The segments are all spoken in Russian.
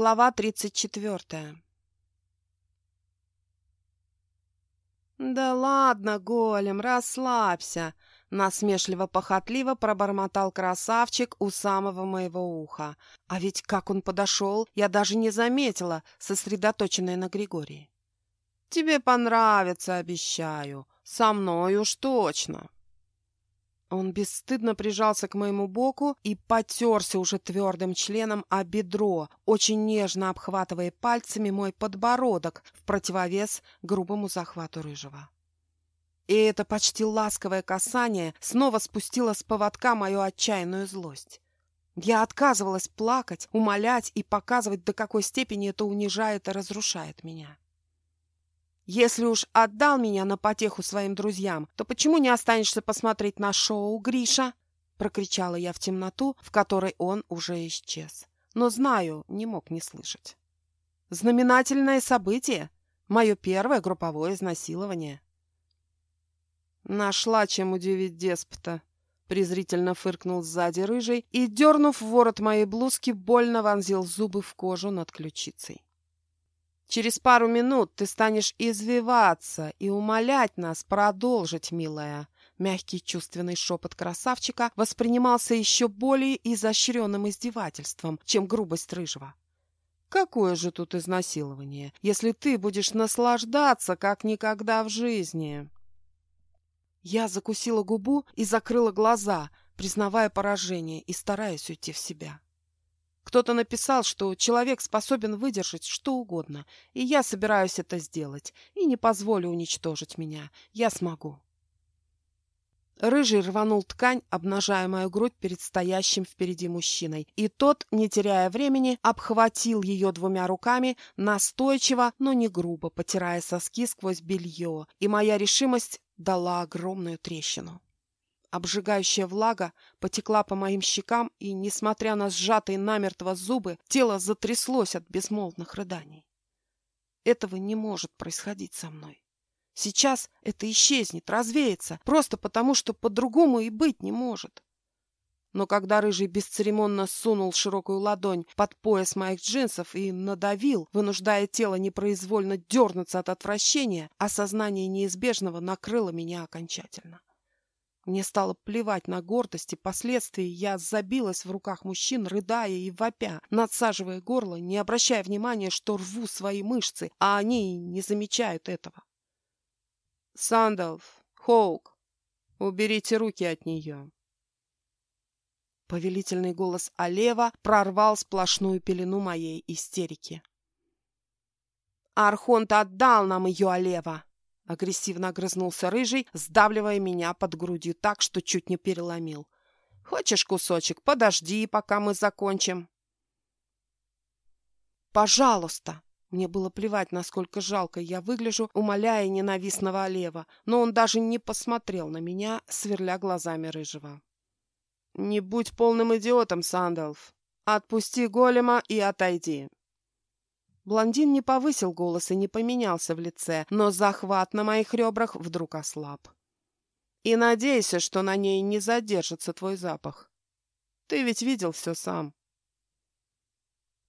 Глава тридцать четвертая. «Да ладно, голем, расслабься!» Насмешливо-похотливо пробормотал красавчик у самого моего уха. А ведь как он подошел, я даже не заметила, сосредоточенная на Григории. «Тебе понравится, обещаю. Со мной уж точно!» Он бесстыдно прижался к моему боку и потерся уже твердым членом о бедро, очень нежно обхватывая пальцами мой подбородок в противовес грубому захвату рыжего. И это почти ласковое касание снова спустило с поводка мою отчаянную злость. Я отказывалась плакать, умолять и показывать, до какой степени это унижает и разрушает меня. Если уж отдал меня на потеху своим друзьям, то почему не останешься посмотреть на шоу, Гриша?» Прокричала я в темноту, в которой он уже исчез. Но знаю, не мог не слышать. «Знаменательное событие. Мое первое групповое изнасилование». «Нашла, чем удивить деспота», — презрительно фыркнул сзади рыжий и, дернув ворот моей блузки, больно вонзил зубы в кожу над ключицей. Через пару минут ты станешь извиваться и умолять нас продолжить, милая. Мягкий чувственный шепот красавчика воспринимался еще более изощренным издевательством, чем грубость рыжего. Какое же тут изнасилование, если ты будешь наслаждаться, как никогда в жизни? Я закусила губу и закрыла глаза, признавая поражение и стараясь уйти в себя. Кто-то написал, что человек способен выдержать что угодно, и я собираюсь это сделать, и не позволю уничтожить меня. Я смогу. Рыжий рванул ткань, обнажая мою грудь перед стоящим впереди мужчиной, и тот, не теряя времени, обхватил ее двумя руками, настойчиво, но не грубо, потирая соски сквозь белье, и моя решимость дала огромную трещину. Обжигающая влага потекла по моим щекам, и, несмотря на сжатые намертво зубы, тело затряслось от безмолвных рыданий. Этого не может происходить со мной. Сейчас это исчезнет, развеется, просто потому, что по-другому и быть не может. Но когда Рыжий бесцеремонно сунул широкую ладонь под пояс моих джинсов и надавил, вынуждая тело непроизвольно дернуться от отвращения, осознание неизбежного накрыло меня окончательно. Мне стало плевать на гордость и последствия, я забилась в руках мужчин, рыдая и вопя, надсаживая горло, не обращая внимания, что рву свои мышцы, а они не замечают этого. «Сандалф, Хоук, уберите руки от нее!» Повелительный голос Алева прорвал сплошную пелену моей истерики. «Архонт отдал нам ее, Алева!» Агрессивно огрызнулся рыжий, сдавливая меня под грудью так, что чуть не переломил. «Хочешь кусочек? Подожди, пока мы закончим». «Пожалуйста!» Мне было плевать, насколько жалко я выгляжу, умоляя ненавистного Олева, но он даже не посмотрел на меня, сверля глазами рыжего. «Не будь полным идиотом, Сандалф. Отпусти голема и отойди. Блондин не повысил голос и не поменялся в лице, но захват на моих ребрах вдруг ослаб. И надейся, что на ней не задержится твой запах. Ты ведь видел все сам.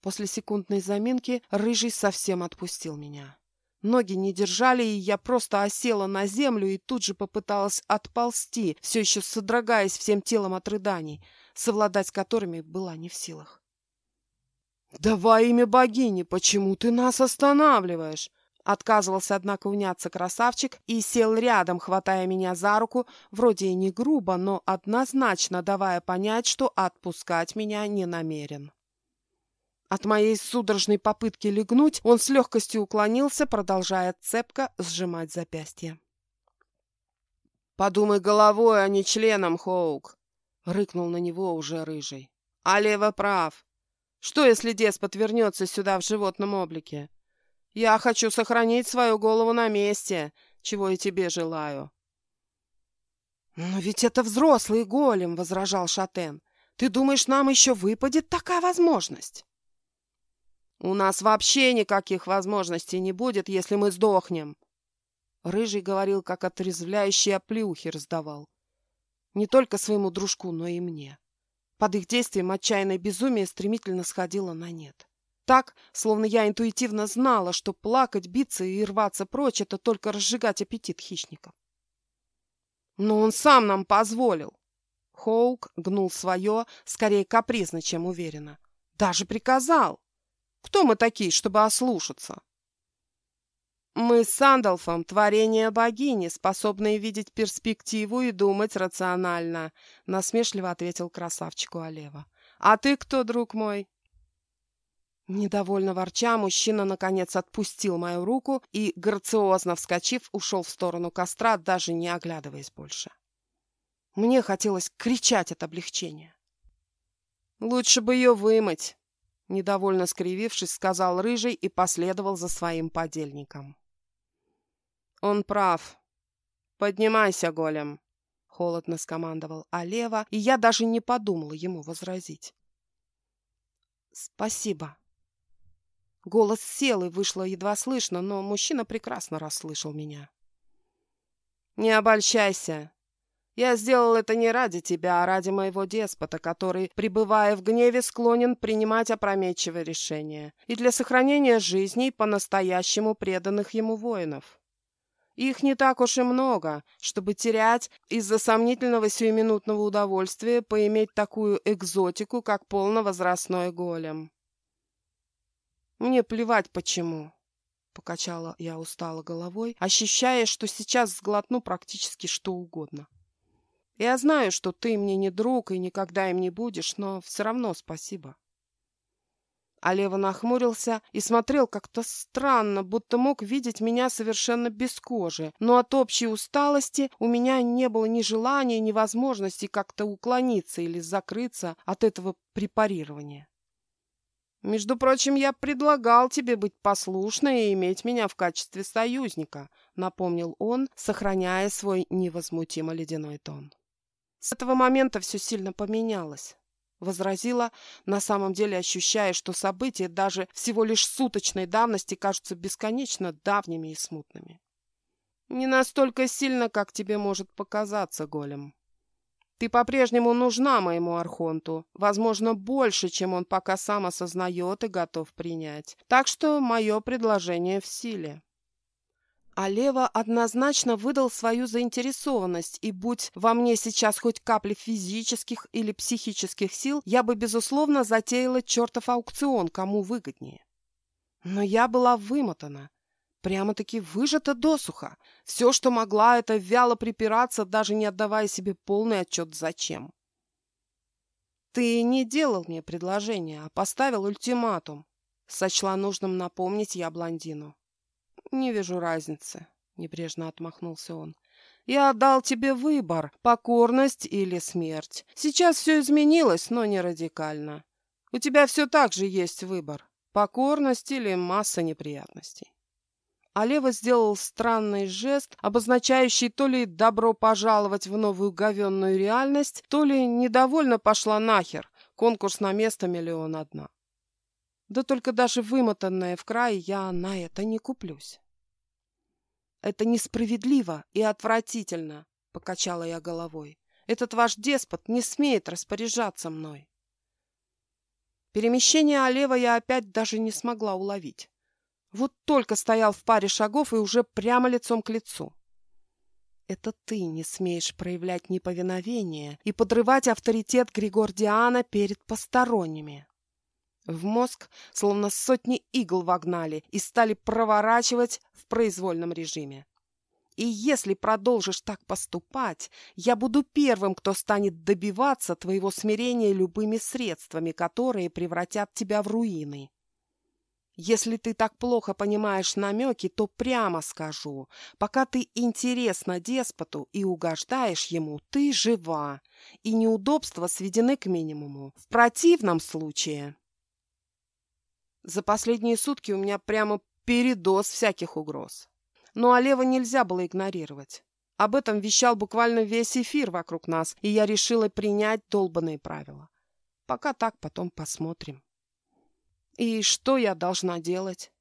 После секундной заминки Рыжий совсем отпустил меня. Ноги не держали, и я просто осела на землю и тут же попыталась отползти, все еще содрогаясь всем телом от рыданий, совладать с которыми была не в силах. «Да во имя богини, почему ты нас останавливаешь?» Отказывался, однако, уняться красавчик и сел рядом, хватая меня за руку, вроде и не грубо, но однозначно давая понять, что отпускать меня не намерен. От моей судорожной попытки легнуть он с легкостью уклонился, продолжая цепко сжимать запястье. «Подумай головой, а не членом, Хоук!» — рыкнул на него уже рыжий. «А Лева прав. Что, если деспот вернется сюда в животном облике? Я хочу сохранить свою голову на месте, чего и тебе желаю. «Но ведь это взрослый голем», — возражал Шатен. «Ты думаешь, нам еще выпадет такая возможность?» «У нас вообще никаких возможностей не будет, если мы сдохнем!» Рыжий говорил, как отрезвляющие оплеухи раздавал. Не только своему дружку, но и мне. Под их действием отчаянное безумие стремительно сходило на нет. Так, словно я интуитивно знала, что плакать, биться и рваться прочь — это только разжигать аппетит хищников. Но он сам нам позволил. Хоук гнул свое, скорее капризно, чем уверенно. Даже приказал. Кто мы такие, чтобы ослушаться? Мы с Сандалфом — творение богини, способные видеть перспективу и думать рационально, — насмешливо ответил красавчику Олева. А ты кто, друг мой? Недовольно ворча, мужчина, наконец, отпустил мою руку и, грациозно вскочив, ушел в сторону костра, даже не оглядываясь больше. Мне хотелось кричать от облегчения. «Лучше бы ее вымыть!» Недовольно скривившись, сказал Рыжий и последовал за своим подельником. Он прав. Поднимайся, голем. Холодно скомандовал Алева, и я даже не подумала ему возразить. Спасибо. Голос сел и вышло едва слышно, но мужчина прекрасно расслышал меня. Не обольщайся. Я сделал это не ради тебя, а ради моего деспота, который, пребывая в гневе, склонен принимать опрометчивые решения, и для сохранения жизней по-настоящему преданных ему воинов. Их не так уж и много, чтобы терять из-за сомнительного сиюминутного удовольствия поиметь такую экзотику, как полновозрастной голем. Мне плевать почему. Покачала я устало головой, ощущая, что сейчас сглотну практически что угодно. Я знаю, что ты мне не друг и никогда им не будешь, но все равно спасибо. А Лева нахмурился и смотрел как-то странно, будто мог видеть меня совершенно без кожи. Но от общей усталости у меня не было ни желания, ни возможности как-то уклониться или закрыться от этого препарирования. «Между прочим, я предлагал тебе быть послушной и иметь меня в качестве союзника», напомнил он, сохраняя свой невозмутимо ледяной тон. С этого момента все сильно поменялось возразила, на самом деле ощущая, что события даже всего лишь суточной давности кажутся бесконечно давними и смутными. Не настолько сильно, как тебе может показаться, Голем. Ты по-прежнему нужна моему Архонту, возможно, больше, чем он пока сам осознает и готов принять. Так что мое предложение в силе. А Лева однозначно выдал свою заинтересованность, и будь во мне сейчас хоть капли физических или психических сил, я бы, безусловно, затеяла чертов аукцион, кому выгоднее. Но я была вымотана, прямо-таки выжата досуха. Все, что могла, это вяло припираться, даже не отдавая себе полный отчет зачем. «Ты не делал мне предложение, а поставил ультиматум», — сочла нужным напомнить я блондину. «Не вижу разницы», — небрежно отмахнулся он. «Я отдал тебе выбор — покорность или смерть. Сейчас все изменилось, но не радикально. У тебя все так же есть выбор — покорность или масса неприятностей». А Лева сделал странный жест, обозначающий то ли «добро пожаловать в новую говенную реальность», то ли «недовольно пошла нахер, конкурс на место миллион одна». Да только даже вымотанная в край я на это не куплюсь. Это несправедливо и отвратительно, покачала я головой. Этот ваш деспот не смеет распоряжаться мной. Перемещение Олева я опять даже не смогла уловить. Вот только стоял в паре шагов и уже прямо лицом к лицу. Это ты не смеешь проявлять неповиновение и подрывать авторитет Григордиана перед посторонними. В мозг словно сотни игл вогнали и стали проворачивать в произвольном режиме. И если продолжишь так поступать, я буду первым, кто станет добиваться твоего смирения любыми средствами, которые превратят тебя в руины. Если ты так плохо понимаешь намеки, то прямо скажу. Пока ты интересна деспоту и угождаешь ему, ты жива, и неудобства сведены к минимуму. В противном случае... За последние сутки у меня прямо передоз всяких угроз. Но Олева нельзя было игнорировать. Об этом вещал буквально весь эфир вокруг нас, и я решила принять долбанные правила. Пока так, потом посмотрим. И что я должна делать?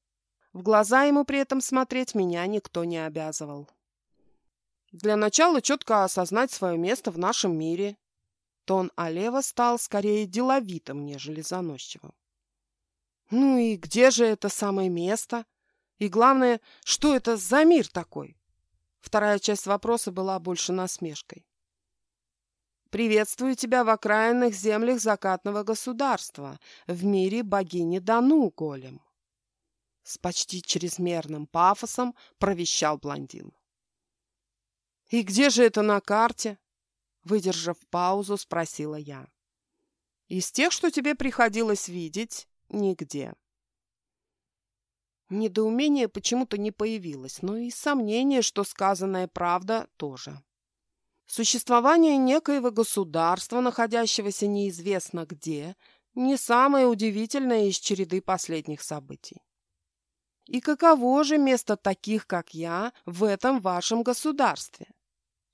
В глаза ему при этом смотреть меня никто не обязывал. Для начала четко осознать свое место в нашем мире. Тон Олева стал скорее деловитым, нежели заносчивым. Ну и где же это самое место? И главное, что это за мир такой? Вторая часть вопроса была больше насмешкой. «Приветствую тебя в окраинных землях закатного государства, в мире богини Дану, Голем!» С почти чрезмерным пафосом провещал блондин. «И где же это на карте?» Выдержав паузу, спросила я. «Из тех, что тебе приходилось видеть, нигде». Недоумение почему-то не появилось, но и сомнение, что сказанная правда, тоже. Существование некоего государства, находящегося неизвестно где, не самое удивительное из череды последних событий. И каково же место таких, как я, в этом вашем государстве?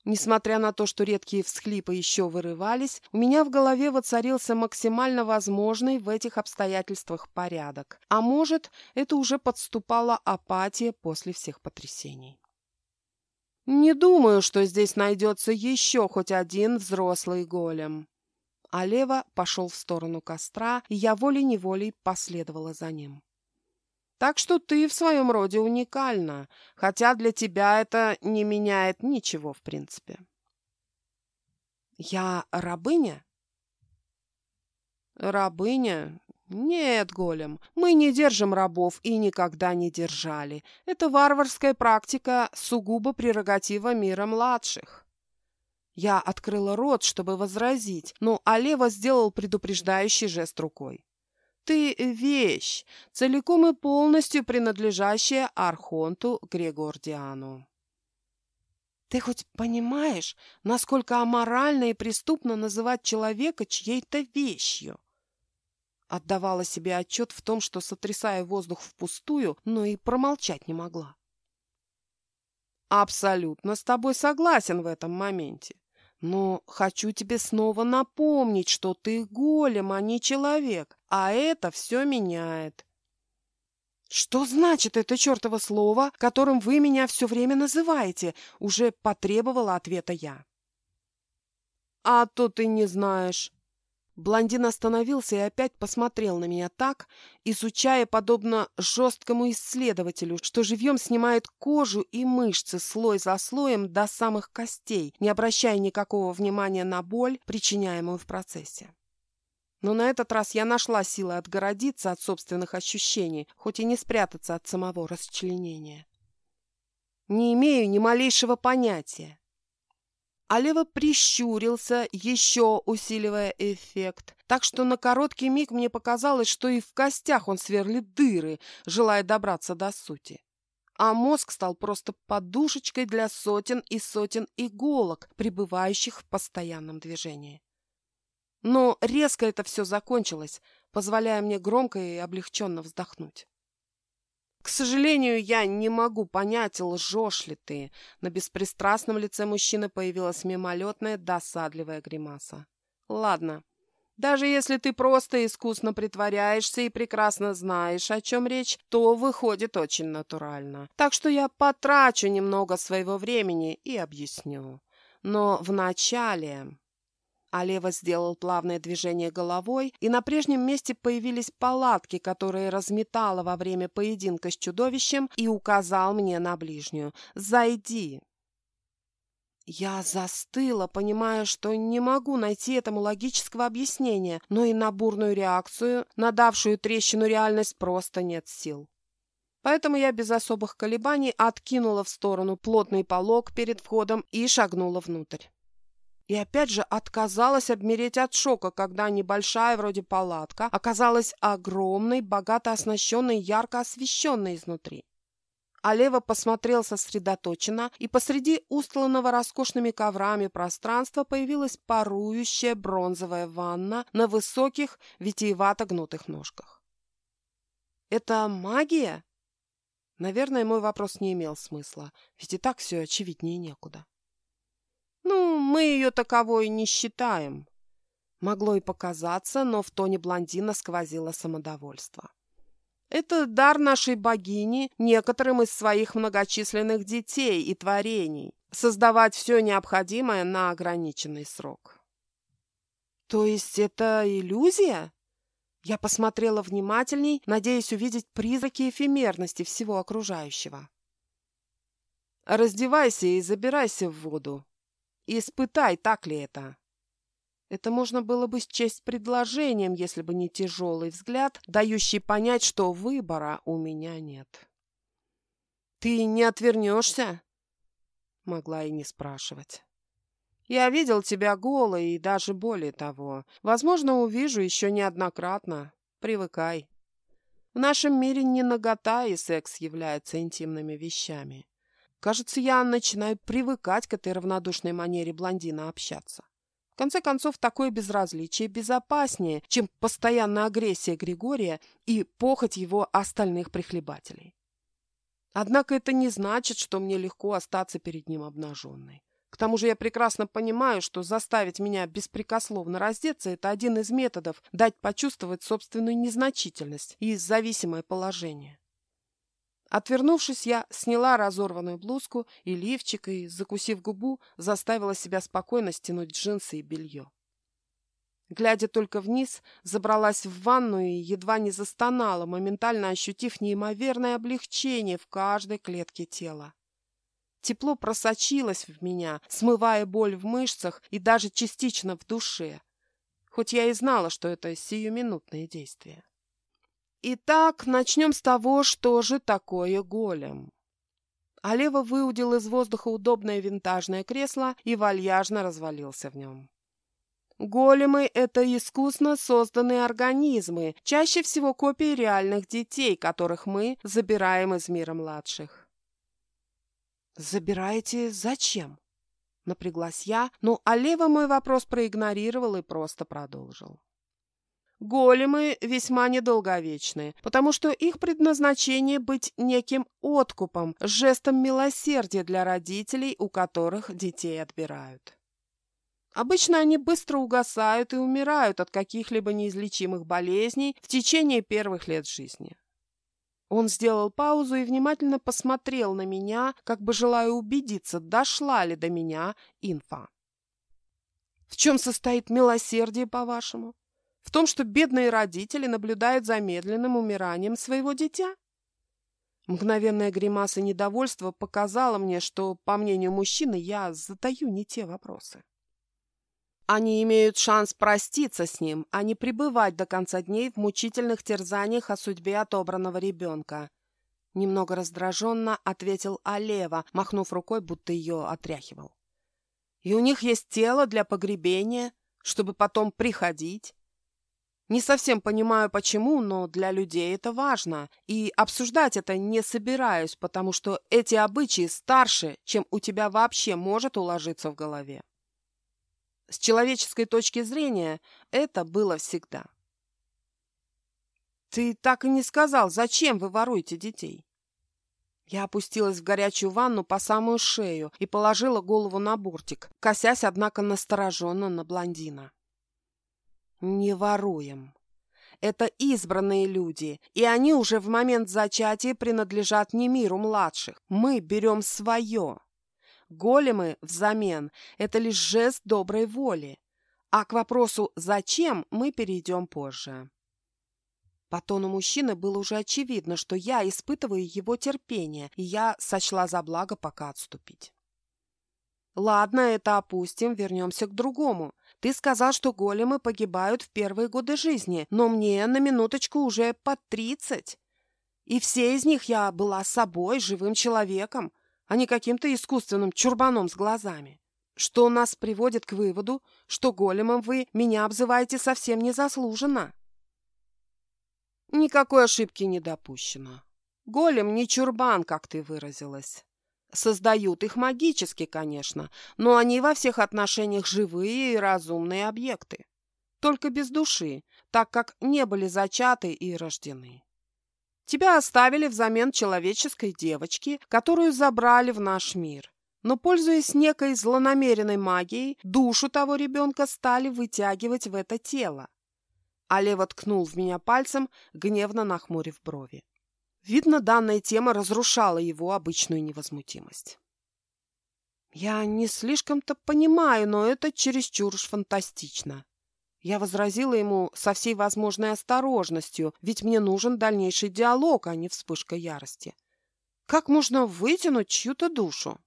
Несмотря на то, что редкие всхлипы еще вырывались, у меня в голове воцарился максимально возможный в этих обстоятельствах порядок. А может, это уже подступала апатия после всех потрясений. Не думаю, что здесь найдется еще хоть один взрослый голем. А Лева пошел в сторону костра, и я волей-неволей последовала за ним. Так что ты в своем роде уникальна, хотя для тебя это не меняет ничего в принципе. Я рабыня? Рабыня? Нет, голем, мы не держим рабов и никогда не держали. Это варварская практика, сугубо прерогатива мира младших. Я открыла рот, чтобы возразить, но Алева сделал предупреждающий жест рукой. Ты вещь, целиком и полностью принадлежащая Архонту Грегордиану. Ты хоть понимаешь, насколько аморально и преступно называть человека чьей-то вещью? Отдавала себе отчет в том, что сотрясая воздух впустую, но и промолчать не могла. Абсолютно с тобой согласен в этом моменте. Но хочу тебе снова напомнить, что ты голем, а не человек, а это все меняет. «Что значит это чертово слово, которым вы меня все время называете?» Уже потребовала ответа я. «А то ты не знаешь. Блондин остановился и опять посмотрел на меня так, изучая подобно жесткому исследователю, что живьем снимает кожу и мышцы слой за слоем до самых костей, не обращая никакого внимания на боль, причиняемую в процессе. Но на этот раз я нашла силы отгородиться от собственных ощущений, хоть и не спрятаться от самого расчленения. Не имею ни малейшего понятия, а Лева прищурился, еще усиливая эффект. Так что на короткий миг мне показалось, что и в костях он сверлит дыры, желая добраться до сути. А мозг стал просто подушечкой для сотен и сотен иголок, пребывающих в постоянном движении. Но резко это все закончилось, позволяя мне громко и облегченно вздохнуть. К сожалению, я не могу понять, лжешь ли ты. На беспристрастном лице мужчины появилась мимолетная досадливая гримаса. Ладно, даже если ты просто искусно притворяешься и прекрасно знаешь, о чем речь, то выходит очень натурально. Так что я потрачу немного своего времени и объясню. Но вначале... Алева сделал плавное движение головой, и на прежнем месте появились палатки, которые разметала во время поединка с чудовищем, и указал мне на ближнюю. «Зайди!» Я застыла, понимая, что не могу найти этому логического объяснения, но и на бурную реакцию, на давшую трещину реальность, просто нет сил. Поэтому я без особых колебаний откинула в сторону плотный полог перед входом и шагнула внутрь. И опять же отказалась обмереть от шока, когда небольшая вроде палатка оказалась огромной, богато оснащенной, ярко освещенной изнутри. А Лева посмотрел сосредоточенно, и посреди устланного роскошными коврами пространства появилась парующая бронзовая ванна на высоких, витиевато гнутых ножках. «Это магия?» Наверное, мой вопрос не имел смысла, ведь и так все очевиднее некуда. Ну, мы ее таковой не считаем. Могло и показаться, но в тоне блондина сквозило самодовольство. Это дар нашей богини некоторым из своих многочисленных детей и творений. Создавать все необходимое на ограниченный срок. То есть это иллюзия? Я посмотрела внимательней, надеясь увидеть призраки эфемерности всего окружающего. «Раздевайся и забирайся в воду. Испытай, так ли это». Это можно было бы счесть предложением, если бы не тяжелый взгляд, дающий понять, что выбора у меня нет. «Ты не отвернешься?» Могла и не спрашивать. «Я видел тебя голой и даже более того. Возможно, увижу еще неоднократно. Привыкай. В нашем мире не нагота и секс являются интимными вещами. Кажется, я начинаю привыкать к этой равнодушной манере блондина общаться. В конце концов, такое безразличие безопаснее, чем постоянная агрессия Григория и похоть его остальных прихлебателей. Однако это не значит, что мне легко остаться перед ним обнаженной. К тому же я прекрасно понимаю, что заставить меня беспрекословно раздеться – это один из методов дать почувствовать собственную незначительность и зависимое положение. Отвернувшись, я сняла разорванную блузку и лифчик и, закусив губу, заставила себя спокойно стянуть джинсы и белье. Глядя только вниз, забралась в ванну и едва не застонала, моментально ощутив неимоверное облегчение в каждой клетке тела. Тепло просочилось в меня, смывая боль в мышцах и даже частично в душе, хоть я и знала, что это сиюминутные действия. Итак, начнем с того, что же такое голем. Алева выудил из воздуха удобное винтажное кресло и вальяжно развалился в нем. Големы – это искусно созданные организмы, чаще всего копии реальных детей, которых мы забираем из мира младших. «Забираете зачем?» – напряглась я, но Алева мой вопрос проигнорировал и просто продолжил. Големы весьма недолговечны, потому что их предназначение быть неким откупом, жестом милосердия для родителей, у которых детей отбирают. Обычно они быстро угасают и умирают от каких-либо неизлечимых болезней в течение первых лет жизни. Он сделал паузу и внимательно посмотрел на меня, как бы желая убедиться, дошла ли до меня инфа. В чем состоит милосердие, по-вашему? В том, что бедные родители наблюдают за медленным умиранием своего дитя? Мгновенная гримаса недовольства показала мне, что, по мнению мужчины, я задаю не те вопросы. Они имеют шанс проститься с ним, а не пребывать до конца дней в мучительных терзаниях о судьбе отобранного ребенка. Немного раздраженно ответил Алева, махнув рукой, будто ее отряхивал. И у них есть тело для погребения, чтобы потом приходить. Не совсем понимаю, почему, но для людей это важно. И обсуждать это не собираюсь, потому что эти обычаи старше, чем у тебя вообще может уложиться в голове. С человеческой точки зрения это было всегда. «Ты так и не сказал, зачем вы воруете детей?» Я опустилась в горячую ванну по самую шею и положила голову на бортик, косясь, однако, настороженно на блондина. «Не воруем. Это избранные люди, и они уже в момент зачатия принадлежат не миру младших. Мы берем свое. Големы взамен – это лишь жест доброй воли. А к вопросу «зачем» мы перейдем позже. По тону мужчины было уже очевидно, что я испытываю его терпение, и я сочла за благо пока отступить. Ладно, это опустим, вернемся к другому. Ты сказал, что големы погибают в первые годы жизни, но мне на минуточку уже под тридцать. И все из них я была собой, живым человеком а не каким-то искусственным чурбаном с глазами. Что нас приводит к выводу, что големом вы меня обзываете совсем незаслуженно. Никакой ошибки не допущено. Голем не чурбан, как ты выразилась. Создают их магически, конечно, но они во всех отношениях живые и разумные объекты. Только без души, так как не были зачаты и рождены. Тебя оставили взамен человеческой девочки, которую забрали в наш мир. Но, пользуясь некой злонамеренной магией, душу того ребенка стали вытягивать в это тело. А Лева ткнул в меня пальцем, гневно нахмурив брови. Видно, данная тема разрушала его обычную невозмутимость. «Я не слишком-то понимаю, но это чересчур уж фантастично. Я возразила ему со всей возможной осторожностью, ведь мне нужен дальнейший диалог, а не вспышка ярости. Как можно вытянуть чью-то душу?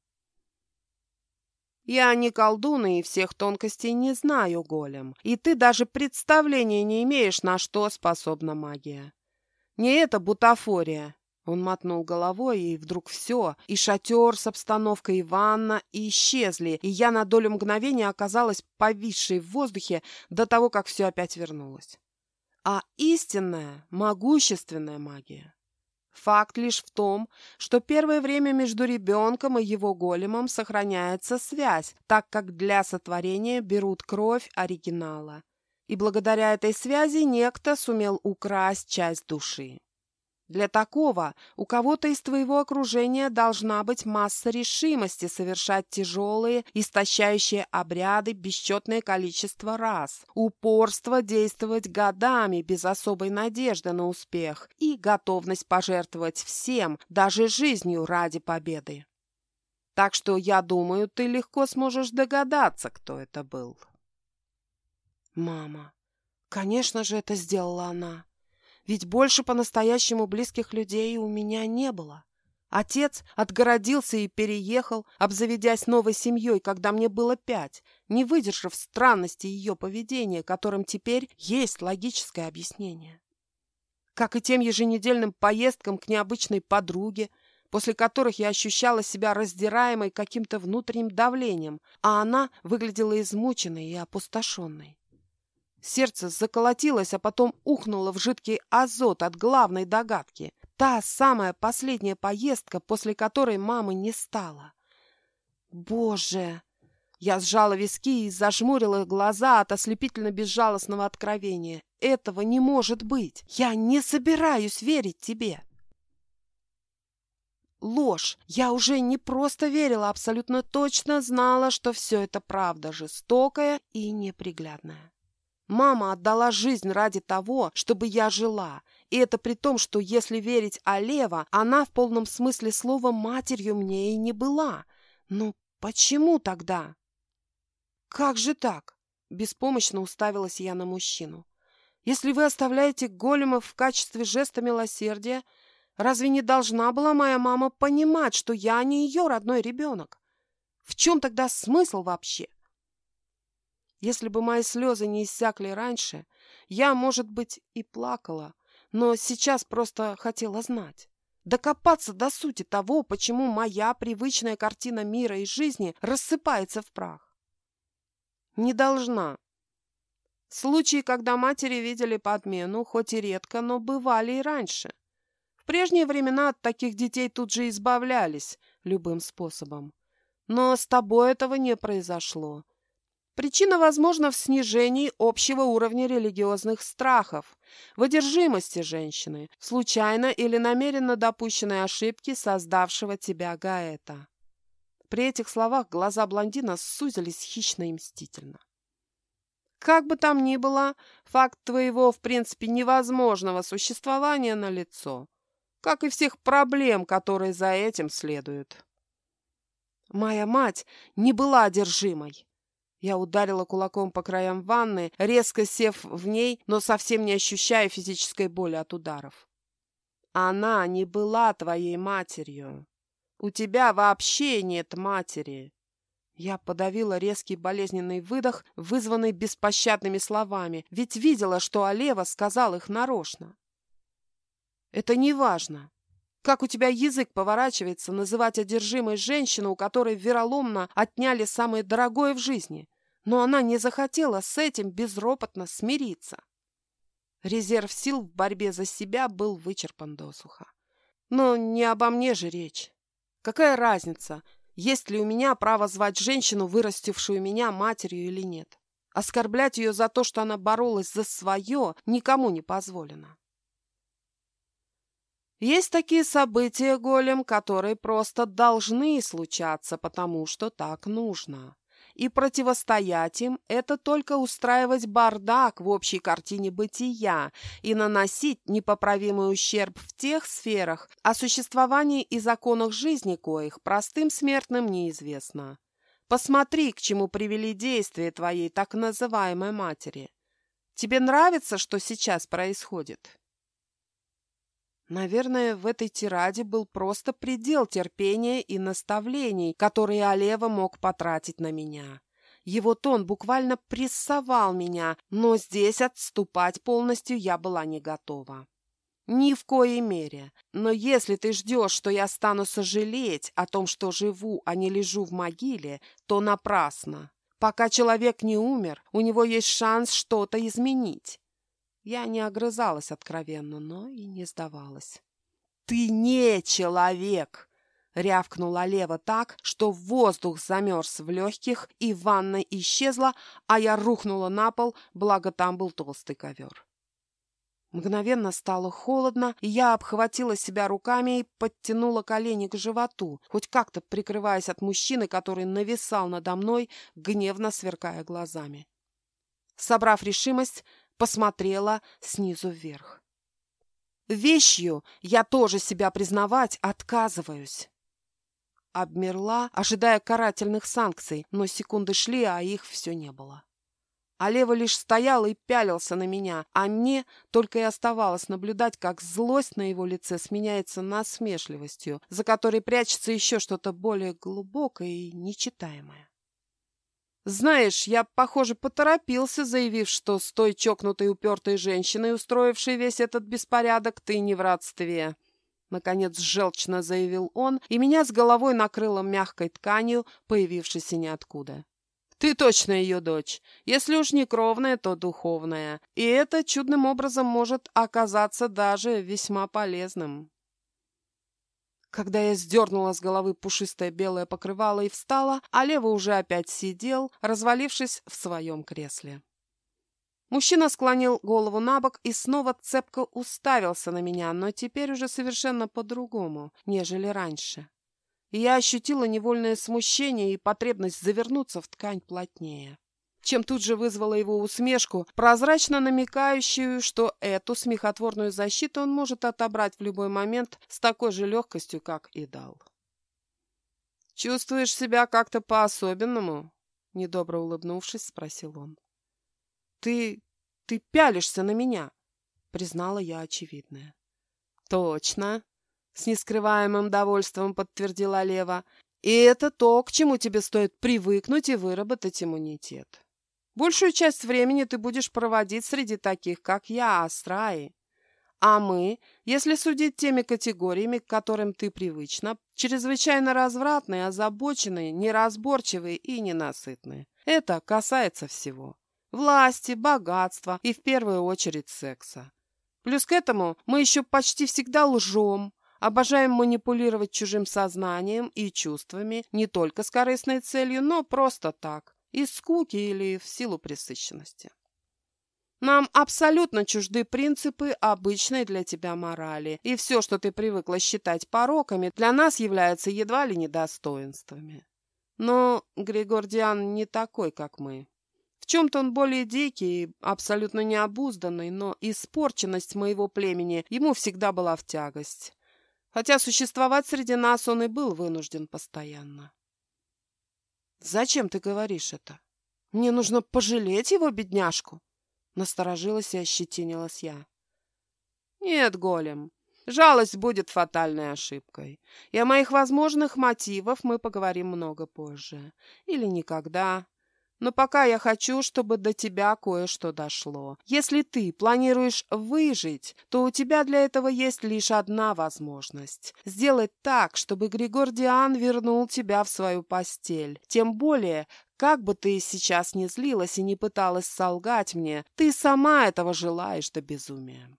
Я не колдун и всех тонкостей не знаю, голем, и ты даже представления не имеешь, на что способна магия. Не это бутафория, он мотнул головой, и вдруг все, и шатер с обстановкой, и ванна, и исчезли, и я на долю мгновения оказалась повисшей в воздухе до того, как все опять вернулось. А истинная, могущественная магия. Факт лишь в том, что первое время между ребенком и его големом сохраняется связь, так как для сотворения берут кровь оригинала. И благодаря этой связи некто сумел украсть часть души. Для такого у кого-то из твоего окружения должна быть масса решимости совершать тяжелые, истощающие обряды бесчетное количество раз, упорство действовать годами без особой надежды на успех и готовность пожертвовать всем, даже жизнью ради победы. Так что, я думаю, ты легко сможешь догадаться, кто это был. Мама. Конечно же, это сделала она. Ведь больше по-настоящему близких людей у меня не было. Отец отгородился и переехал, обзаведясь новой семьей, когда мне было пять, не выдержав странности ее поведения, которым теперь есть логическое объяснение. Как и тем еженедельным поездкам к необычной подруге, после которых я ощущала себя раздираемой каким-то внутренним давлением, а она выглядела измученной и опустошенной. Сердце заколотилось, а потом ухнуло в жидкий азот от главной догадки. Та самая последняя поездка, после которой мамы не стало. Боже! Я сжала виски и зажмурила глаза от ослепительно-безжалостного откровения. Этого не может быть! Я не собираюсь верить тебе! Ложь. Я уже не просто верила, абсолютно точно знала, что все это правда, жестокая и неприглядная. Мама отдала жизнь ради того, чтобы я жила. И это при том, что, если верить Алева, она в полном смысле слова матерью мне и не была. Ну, почему тогда? Как же так? Беспомощно уставилась я на мужчину. Если вы оставляете големов в качестве жеста милосердия, разве не должна была моя мама понимать, что я не ее родной ребенок? В чем тогда смысл вообще? Если бы мои слезы не иссякли раньше, я, может быть, и плакала, но сейчас просто хотела знать. Докопаться до сути того, почему моя привычная картина мира и жизни рассыпается в прах. Не должна. Случаи, когда матери видели подмену, хоть и редко, но бывали и раньше. В прежние времена от таких детей тут же избавлялись любым способом. Но с тобой этого не произошло. Причина, возможно, в снижении общего уровня религиозных страхов, в одержимости женщины, случайно или намеренно допущенной ошибки создавшего тебя Гаэта. При этих словах глаза блондина сузились хищно и мстительно. Как бы там ни было, факт твоего, в принципе, невозможного существования налицо, как и всех проблем, которые за этим следуют. Моя мать не была одержимой. Я ударила кулаком по краям ванны, резко сев в ней, но совсем не ощущая физической боли от ударов. Она не была твоей матерью. У тебя вообще нет матери. Я подавила резкий болезненный выдох, вызванный беспощадными словами, ведь видела, что Алева сказал их нарочно. Это не важно. Как у тебя язык поворачивается называть одержимой женщину, у которой вероломно отняли самое дорогое в жизни? Но она не захотела с этим безропотно смириться. Резерв сил в борьбе за себя был вычерпан досуха. Но не обо мне же речь. Какая разница, есть ли у меня право звать женщину, вырастившую меня матерью или нет? Оскорблять ее за то, что она боролась за свое, никому не позволено. Есть такие события, Голем, которые просто должны случаться, потому что так нужно. И противостоять им – это только устраивать бардак в общей картине бытия и наносить непоправимый ущерб в тех сферах, о существовании и законах жизни коих простым смертным неизвестно. Посмотри, к чему привели действия твоей так называемой матери. Тебе нравится, что сейчас происходит?» Наверное, в этой тираде был просто предел терпения и наставлений, которые Алева мог потратить на меня. Его тон буквально прессовал меня, но здесь отступать полностью я была не готова. Ни в коей мере. Но если ты ждешь, что я стану сожалеть о том, что живу, а не лежу в могиле, то напрасно. Пока человек не умер, у него есть шанс что-то изменить. Я не огрызалась откровенно, но и не сдавалась. «Ты не человек!» — рявкнула Лева так, что воздух замерз в легких, и ванна исчезла, а я рухнула на пол, благо там был толстый ковер. Мгновенно стало холодно, и я обхватила себя руками и подтянула колени к животу, хоть как-то прикрываясь от мужчины, который нависал надо мной, гневно сверкая глазами. Собрав решимость, посмотрела снизу вверх. Вещью я тоже себя признавать отказываюсь. Обмерла, ожидая карательных санкций, но секунды шли, а их все не было. А Лева лишь стоял и пялился на меня, а мне только и оставалось наблюдать, как злость на его лице сменяется насмешливостью, за которой прячется еще что-то более глубокое и нечитаемое. Знаешь, я, похоже, поторопился, заявив, что с той чокнутой упертой женщиной, устроившей весь этот беспорядок, ты не в родстве. Наконец желчно заявил он, и меня с головой накрыло мягкой тканью, появившейся ниоткуда. Ты точно ее дочь. Если уж не кровная, то духовная. И это чудным образом может оказаться даже весьма полезным. Когда я сдернула с головы пушистое белое покрывало и встала, а Лева уже опять сидел, развалившись в своем кресле. Мужчина склонил голову на бок и снова цепко уставился на меня, но теперь уже совершенно по-другому, нежели раньше. И я ощутила невольное смущение и потребность завернуться в ткань плотнее чем тут же вызвала его усмешку, прозрачно намекающую, что эту смехотворную защиту он может отобрать в любой момент с такой же легкостью, как и дал. «Чувствуешь себя как-то по-особенному?» — недобро улыбнувшись, спросил он. «Ты... ты пялишься на меня», — признала я очевидное. «Точно», — с нескрываемым довольством подтвердила Лева. «И это то, к чему тебе стоит привыкнуть и выработать иммунитет. Большую часть времени ты будешь проводить среди таких, как я, Астраи. А мы, если судить теми категориями, к которым ты привычна, чрезвычайно развратные, озабоченные, неразборчивые и ненасытные. Это касается всего. Власти, богатства и, в первую очередь, секса. Плюс к этому мы еще почти всегда лжем, обожаем манипулировать чужим сознанием и чувствами не только с корыстной целью, но просто так, из скуки или в силу пресыщенности. Нам абсолютно чужды принципы обычной для тебя морали, и все, что ты привыкла считать пороками, для нас является едва ли недостоинствами. Но Григордиан не такой, как мы. В чем-то он более дикий, абсолютно необузданный, но испорченность моего племени ему всегда была в тягость. Хотя существовать среди нас он и был вынужден постоянно. «Зачем ты говоришь это? Мне нужно пожалеть его, бедняжку?» Насторожилась и ощетинилась я. «Нет, голем, жалость будет фатальной ошибкой. И о моих возможных мотивах мы поговорим много позже. Или никогда. Но пока я хочу, чтобы до тебя кое-что дошло. Если ты планируешь выжить, то у тебя для этого есть лишь одна возможность. Сделать так, чтобы Григор Диан вернул тебя в свою постель. Тем более, как бы ты сейчас ни злилась и не пыталась солгать мне, ты сама этого желаешь до безумия.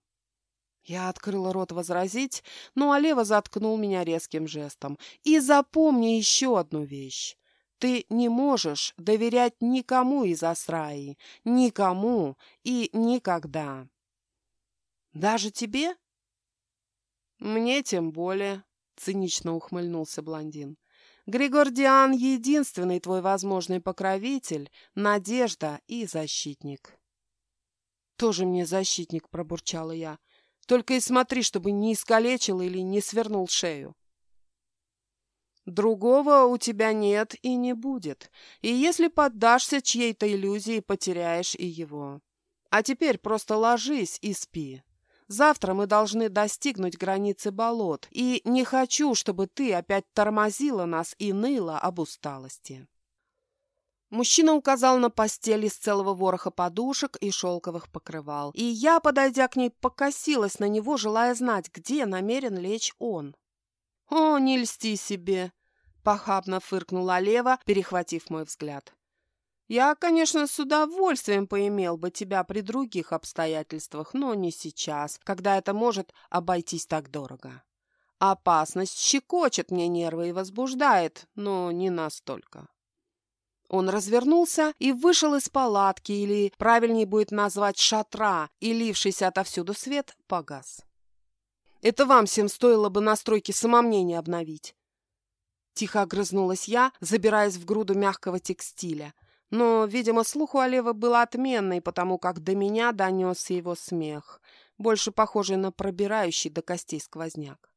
Я открыла рот возразить, но Алева заткнул меня резким жестом. И запомни еще одну вещь. Ты не можешь доверять никому из Асраи, никому и никогда. Даже тебе? Мне тем более, цинично ухмыльнулся блондин. Григордиан — единственный твой возможный покровитель, надежда и защитник. Тоже мне защитник, пробурчала я. Только и смотри, чтобы не искалечил или не свернул шею. Другого у тебя нет и не будет. И если поддашься чьей-то иллюзии, потеряешь и его. А теперь просто ложись и спи. Завтра мы должны достигнуть границы болот, и не хочу, чтобы ты опять тормозила нас и ныла об усталости». Мужчина указал на постель из целого вороха подушек и шелковых покрывал, и я, подойдя к ней, покосилась на него, желая знать, где намерен лечь он. «О, не льсти себе!» — похабно фыркнула Лева, перехватив мой взгляд. «Я, конечно, с удовольствием поимел бы тебя при других обстоятельствах, но не сейчас, когда это может обойтись так дорого. Опасность щекочет мне нервы и возбуждает, но не настолько». Он развернулся и вышел из палатки, или, правильнее будет назвать, шатра, и лившийся отовсюду свет погас. Это вам всем стоило бы настройки самомнения обновить. Тихо огрызнулась я, забираясь в груду мягкого текстиля. Но, видимо, слух у Олева был отменный, потому как до меня донесся его смех, больше похожий на пробирающий до костей сквозняк.